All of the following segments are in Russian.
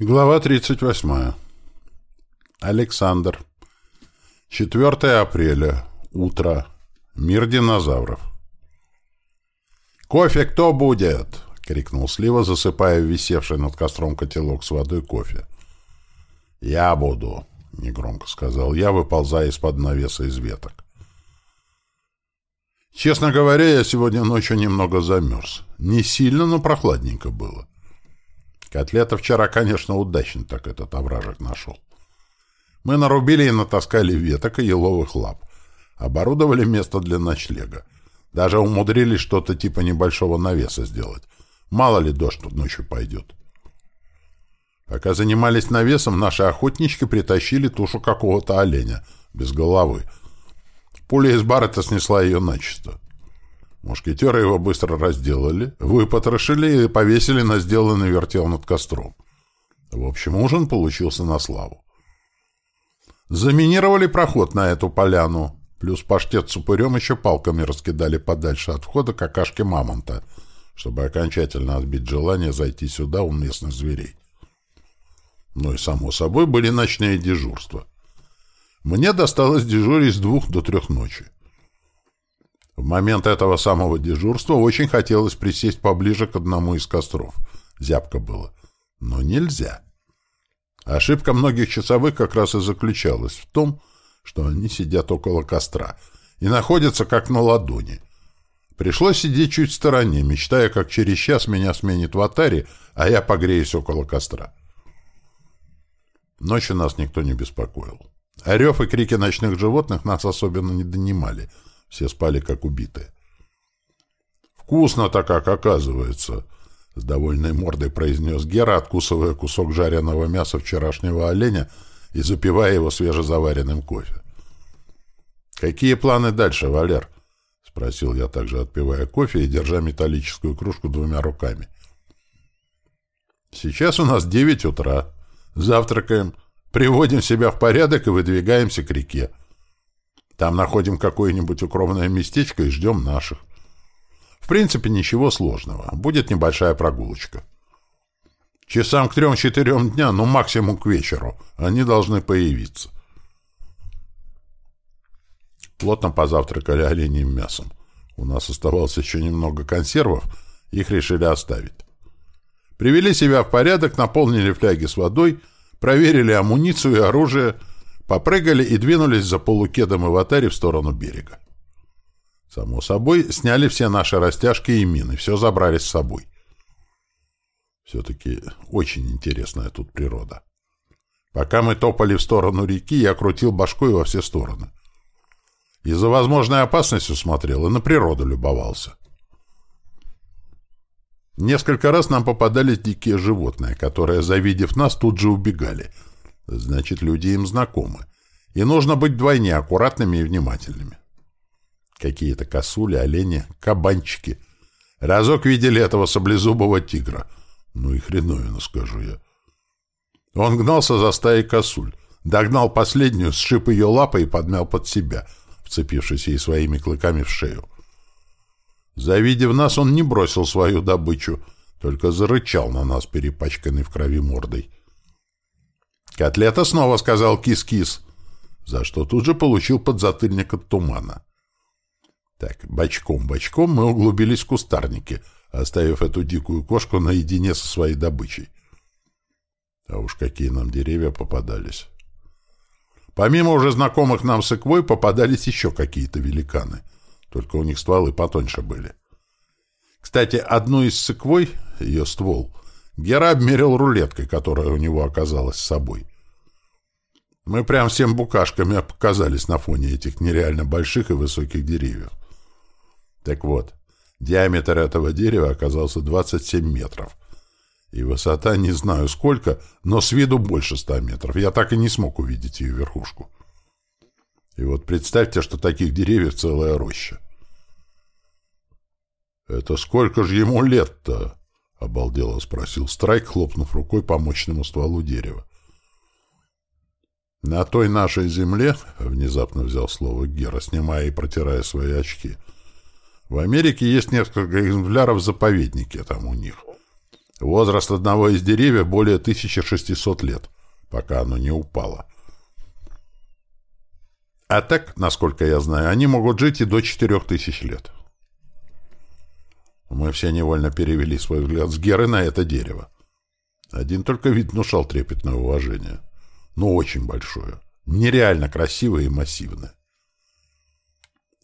Глава 38. Александр. 4 апреля. Утро. Мир динозавров. «Кофе кто будет?» — крикнул Слива, засыпая висевший над костром котелок с водой кофе. «Я буду», — негромко сказал я, выползая из-под навеса из веток. Честно говоря, я сегодня ночью немного замерз. Не сильно, но прохладненько было. Котлета вчера, конечно, удачно так этот овражек нашел. Мы нарубили и натаскали веток и еловых лап. Оборудовали место для ночлега. Даже умудрились что-то типа небольшого навеса сделать. Мало ли дождь тут ночью пойдет. Пока занимались навесом, наши охотнички притащили тушу какого-то оленя, без головы. Пуля из баррета снесла ее начисто. Мушкетеры его быстро разделали, выпотрошили и повесили на сделанный вертел над костром. В общем, ужин получился на славу. Заминировали проход на эту поляну, плюс паштет с упырем еще палками раскидали подальше от входа какашки мамонта, чтобы окончательно отбить желание зайти сюда у местных зверей. Ну и, само собой, были ночные дежурства. Мне досталось дежурить с двух до трех ночи. В момент этого самого дежурства очень хотелось присесть поближе к одному из костров. Зябко было. Но нельзя. Ошибка многих часовых как раз и заключалась в том, что они сидят около костра и находятся как на ладони. Пришлось сидеть чуть в стороне, мечтая, как через час меня сменит в атаре, а я погреюсь около костра. Ночью нас никто не беспокоил. Орев и крики ночных животных нас особенно не донимали — все спали, как убитые. «Вкусно-то как, оказывается!» — с довольной мордой произнес Гера, откусывая кусок жареного мяса вчерашнего оленя и запивая его свежезаваренным кофе. «Какие планы дальше, Валер?» — спросил я, также отпивая кофе и держа металлическую кружку двумя руками. «Сейчас у нас девять утра. Завтракаем, приводим себя в порядок и выдвигаемся к реке. Там находим какое-нибудь укромное местечко и ждем наших. В принципе, ничего сложного. Будет небольшая прогулочка. Часам к трем-четырем дня, ну максимум к вечеру, они должны появиться. Плотно позавтракали оленьим мясом. У нас оставалось еще немного консервов, их решили оставить. Привели себя в порядок, наполнили фляги с водой, проверили амуницию и оружие — Попрыгали и двинулись за полукедом и ватари в сторону берега. Само собой, сняли все наши растяжки и мины, все забрали с собой. Все-таки очень интересная тут природа. Пока мы топали в сторону реки, я крутил башкой во все стороны. И за возможной опасностью смотрел, и на природу любовался. Несколько раз нам попадались дикие животные, которые, завидев нас, тут же убегали — Значит, люди им знакомы. И нужно быть вдвойне аккуратными и внимательными. Какие-то косули, олени, кабанчики. Разок видели этого саблезубого тигра. Ну и хреновину, скажу я. Он гнался за стаей косуль. Догнал последнюю, сшиб ее лапой и подмял под себя, вцепившись ей своими клыками в шею. Завидев нас, он не бросил свою добычу, только зарычал на нас, перепачканный в крови мордой. «Котлета снова», — сказал кис-кис, за что тут же получил подзатыльник от тумана. Так, бочком-бочком мы углубились в кустарники, оставив эту дикую кошку наедине со своей добычей. А уж какие нам деревья попадались. Помимо уже знакомых нам с иквой попадались еще какие-то великаны, только у них стволы потоньше были. Кстати, одну из сыквой, ее ствол, Гера обмерил рулеткой, которая у него оказалась с собой. Мы прям всем букашками показались на фоне этих нереально больших и высоких деревьев. Так вот, диаметр этого дерева оказался 27 метров. И высота не знаю сколько, но с виду больше 100 метров. Я так и не смог увидеть ее верхушку. И вот представьте, что таких деревьев целая роща. «Это сколько же ему лет-то?» — обалдело спросил Страйк, хлопнув рукой по мощному стволу дерева. «На той нашей земле», — внезапно взял слово Гера, снимая и протирая свои очки, — «в Америке есть несколько экземпляров заповедники там у них. Возраст одного из деревьев более 1600 лет, пока оно не упало. А так, насколько я знаю, они могут жить и до 4000 лет. Мы все невольно перевели свой взгляд с Геры на это дерево. Один только вид внушал трепетное уважение. Ну, очень большое. Нереально красивое и массивное.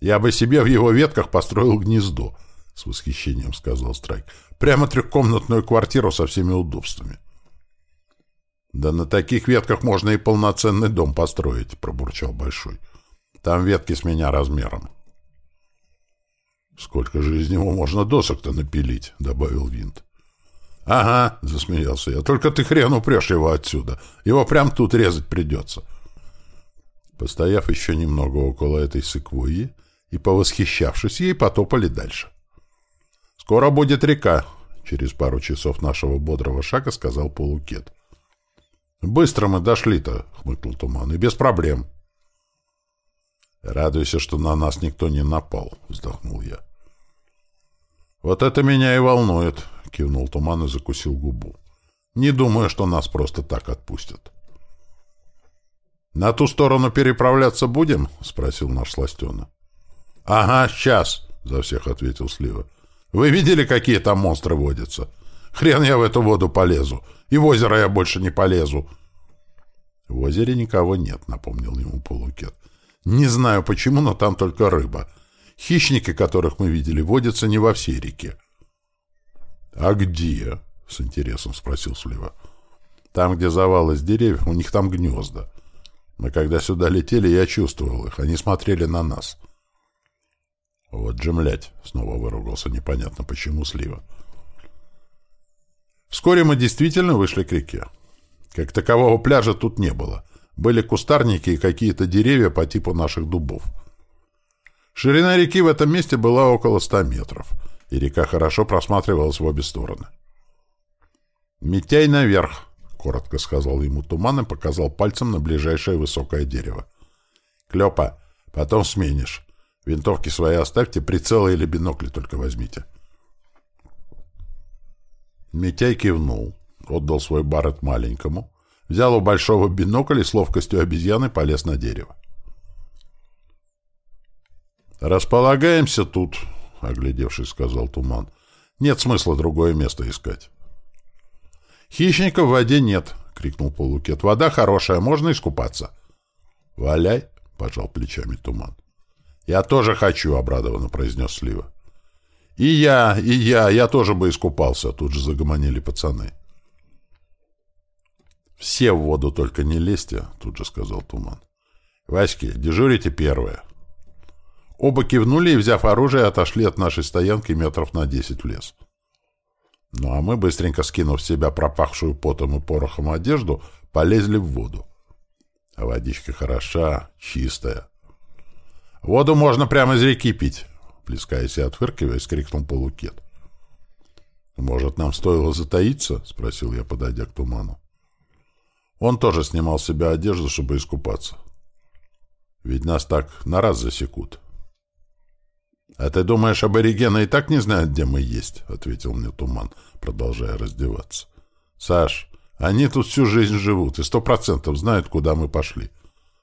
«Я бы себе в его ветках построил гнездо», — с восхищением сказал Страйк. «Прямо трехкомнатную квартиру со всеми удобствами». «Да на таких ветках можно и полноценный дом построить», — пробурчал Большой. «Там ветки с меня размером». «Сколько же из него можно досок-то напилить?» — добавил Винт. «Ага», — засмеялся я, — «только ты хрен упрешь его отсюда. Его прям тут резать придется». Постояв еще немного около этой секвойи и повосхищавшись ей, потопали дальше. «Скоро будет река», — через пару часов нашего бодрого шага сказал Полукет. «Быстро мы дошли-то», — хмыкнул Туман, — «и без проблем». «Радуйся, что на нас никто не напал», — вздохнул я. «Вот это меня и волнует», — кивнул Туман и закусил губу. «Не думаю, что нас просто так отпустят». «На ту сторону переправляться будем?» — спросил наш Сластена. «Ага, сейчас», — за всех ответил Слива. «Вы видели, какие там монстры водятся? Хрен я в эту воду полезу. И в озеро я больше не полезу». «В озере никого нет», — напомнил ему Полукет. «Не знаю почему, но там только рыба. Хищники, которых мы видели, водятся не во всей реке. — А где? — с интересом спросил Слива. — Там, где завал из деревьев, у них там гнезда. Мы когда сюда летели, я чувствовал их. Они смотрели на нас. — Вот же, млядь! — снова выругался непонятно почему Слива. Вскоре мы действительно вышли к реке. Как такового пляжа тут не было. Были кустарники и какие-то деревья по типу наших дубов. — Ширина реки в этом месте была около ста метров, и река хорошо просматривалась в обе стороны. «Митяй наверх!» — коротко сказал ему туман и показал пальцем на ближайшее высокое дерево. «Клёпа, потом сменишь. Винтовки свои оставьте, прицелы или бинокли только возьмите». Митяй кивнул, отдал свой барет маленькому, взял у большого бинокль и с ловкостью обезьяны полез на дерево. «Располагаемся тут», — оглядевшись, сказал Туман. «Нет смысла другое место искать». «Хищника в воде нет», — крикнул Полукет. «Вода хорошая, можно искупаться». «Валяй», — пожал плечами Туман. «Я тоже хочу», — обрадованно произнес Слива. «И я, и я, я тоже бы искупался», — тут же загомонили пацаны. «Все в воду только не лезьте», — тут же сказал Туман. «Васьки, дежурите первое». Оба кивнули и, взяв оружие, отошли от нашей стоянки метров на десять в лес. Ну а мы, быстренько скинув с себя пропахшую потом и порохом одежду, полезли в воду. А водичка хороша, чистая. «Воду можно прямо из реки пить!» Плескаясь и отфыркиваясь, крикнул полукет. «Может, нам стоило затаиться?» — спросил я, подойдя к туману. Он тоже снимал с себя одежду, чтобы искупаться. «Ведь нас так на раз засекут». «А ты думаешь, аборигены и так не знают, где мы есть?» — ответил мне Туман, продолжая раздеваться. «Саш, они тут всю жизнь живут и сто процентов знают, куда мы пошли.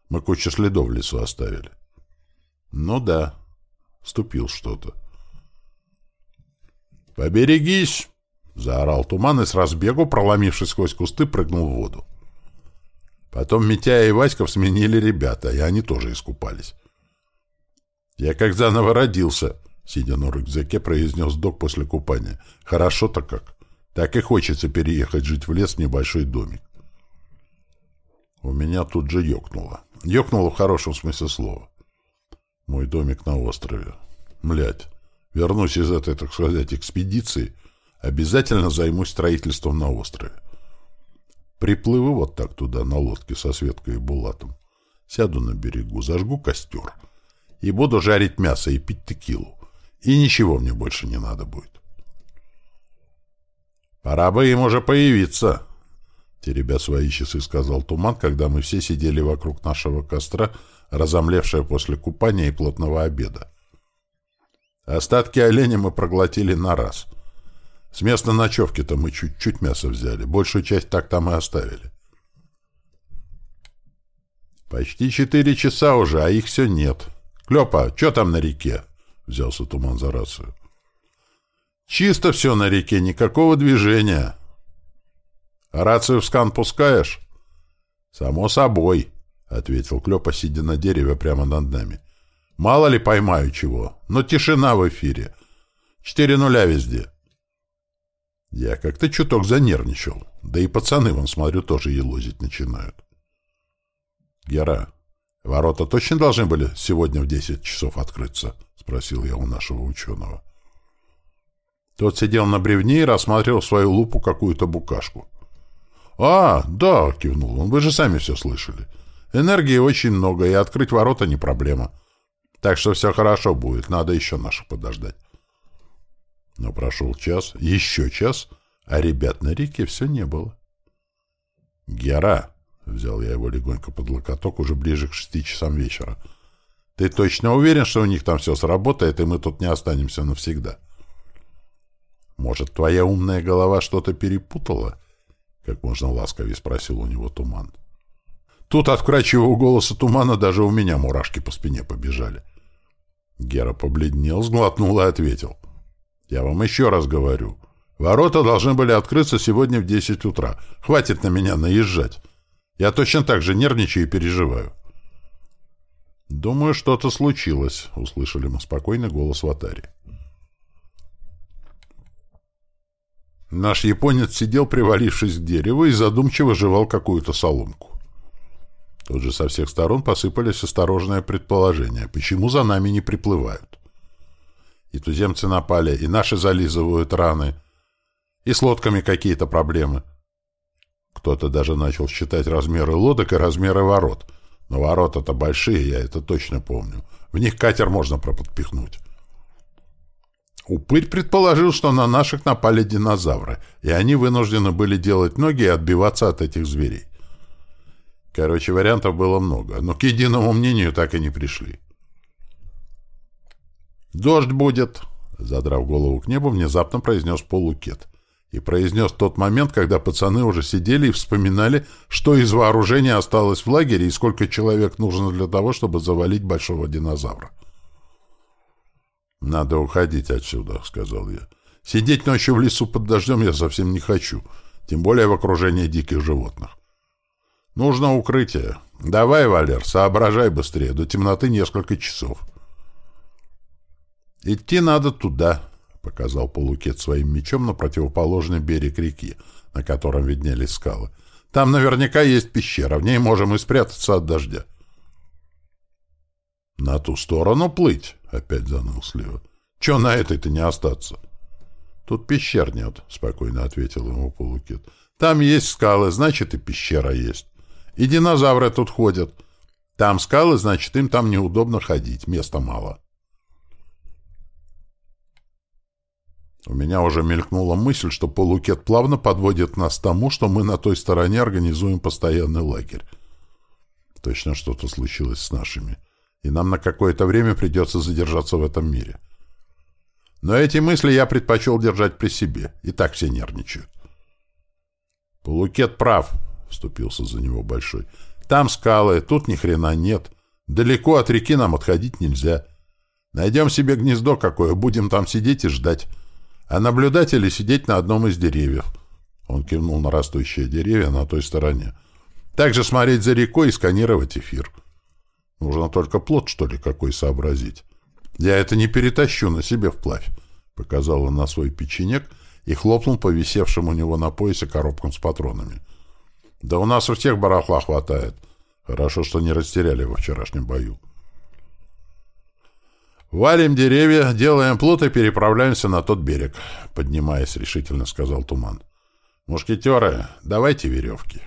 Мы кучу следов в лесу оставили». «Ну да, ступил что-то». «Поберегись!» — заорал Туман и с разбегу, проломившись сквозь кусты, прыгнул в воду. Потом Митяя и Васьков сменили ребята, и они тоже искупались. «Я как заново родился», — сидя на рюкзаке, произнес док после купания. «Хорошо-то как. Так и хочется переехать жить в лес в небольшой домик». У меня тут же ёкнуло. Ёкнуло в хорошем смысле слова. Мой домик на острове. Млять. Вернусь из этой, так сказать, экспедиции, обязательно займусь строительством на острове. Приплыву вот так туда на лодке со Светкой и Булатом. Сяду на берегу, зажгу костер — и буду жарить мясо и пить текилу. И ничего мне больше не надо будет. «Пора бы им уже появиться», — теребя свои часы, сказал Туман, когда мы все сидели вокруг нашего костра, разомлевшая после купания и плотного обеда. Остатки оленя мы проглотили на раз. С места ночевки-то мы чуть-чуть мяса взяли. Большую часть так там и оставили. Почти четыре часа уже, а их все нет. Клёпа, что там на реке? Взялся Туман за рацию. Чисто все на реке, никакого движения. А рацию в скан пускаешь? Само собой, ответил Клёпа, сидя на дереве прямо над нами. Мало ли поймаю чего, но тишина в эфире. Четыре нуля везде. Я как-то чуток занервничал. Да и пацаны, вон, смотрю, тоже елозить начинают. Гера, ворота точно должны были сегодня в десять часов открыться? Спросил я у нашего ученого. Тот сидел на бревне и рассматривал в свою лупу какую-то букашку. «А, да», — кивнул он, — «вы же сами все слышали. Энергии очень много, и открыть ворота не проблема. Так что все хорошо будет, надо еще наших подождать». Но прошел час, еще час, а ребят на реке все не было. «Гера», — взял я его легонько под локоток уже ближе к шести часам вечера, — «ты точно уверен, что у них там все сработает, и мы тут не останемся навсегда?» «Может, твоя умная голова что-то перепутала?» — как можно ласковее спросил у него Туман. Тут от вкрадчивого голоса Тумана даже у меня мурашки по спине побежали. Гера побледнел, сглотнул и ответил. «Я вам еще раз говорю. Ворота должны были открыться сегодня в десять утра. Хватит на меня наезжать. Я точно так же нервничаю и переживаю». «Думаю, что-то случилось», — услышали мы спокойный голос Ватари. Наш японец сидел, привалившись к дереву, и задумчиво жевал какую-то соломку. Тут же со всех сторон посыпались осторожные предположения, почему за нами не приплывают. И туземцы напали, и наши зализывают раны, и с лодками какие-то проблемы. Кто-то даже начал считать размеры лодок и размеры ворот. Но ворота-то большие, я это точно помню. В них катер можно проподпихнуть. Упырь предположил, что на наших напали динозавры, и они вынуждены были делать ноги и отбиваться от этих зверей. Короче, вариантов было много, но к единому мнению так и не пришли. «Дождь будет!» — задрав голову к небу, внезапно произнес полукет. И произнес тот момент, когда пацаны уже сидели и вспоминали, что из вооружения осталось в лагере и сколько человек нужно для того, чтобы завалить большого динозавра. «Надо уходить отсюда», — сказал я. «Сидеть ночью в лесу под дождем я совсем не хочу, тем более в окружении диких животных. Нужно укрытие. Давай, Валер, соображай быстрее, до темноты несколько часов». «Идти надо туда», — показал полукет своим мечом на противоположный берег реки, на котором виднелись скалы. «Там наверняка есть пещера, в ней можем и спрятаться от дождя». «На ту сторону плыть», — опять заныл Слива. «Чё на этой-то не остаться?» «Тут пещер нет», — спокойно ответил ему Полукет. «Там есть скалы, значит, и пещера есть. И динозавры тут ходят. Там скалы, значит, им там неудобно ходить, места мало». У меня уже мелькнула мысль, что Полукет плавно подводит нас к тому, что мы на той стороне организуем постоянный лагерь. Точно что-то случилось с нашими и нам на какое-то время придется задержаться в этом мире. Но эти мысли я предпочел держать при себе, и так все нервничают. «Полукет прав», — вступился за него Большой. «Там скалы, тут ни хрена нет. Далеко от реки нам отходить нельзя. Найдем себе гнездо какое, будем там сидеть и ждать. А наблюдать или сидеть на одном из деревьев». Он кивнул на растущие деревья на той стороне. «Также смотреть за рекой и сканировать эфир». Нужно только плод, что ли, какой сообразить. Я это не перетащу на себе вплавь, — показал он на свой печенек и хлопнул по висевшим у него на поясе коробкам с патронами. Да у нас у всех барахла хватает. Хорошо, что не растеряли во вчерашнем бою. «Валим деревья, делаем плот и переправляемся на тот берег», — поднимаясь решительно сказал Туман. «Мушкетеры, давайте веревки».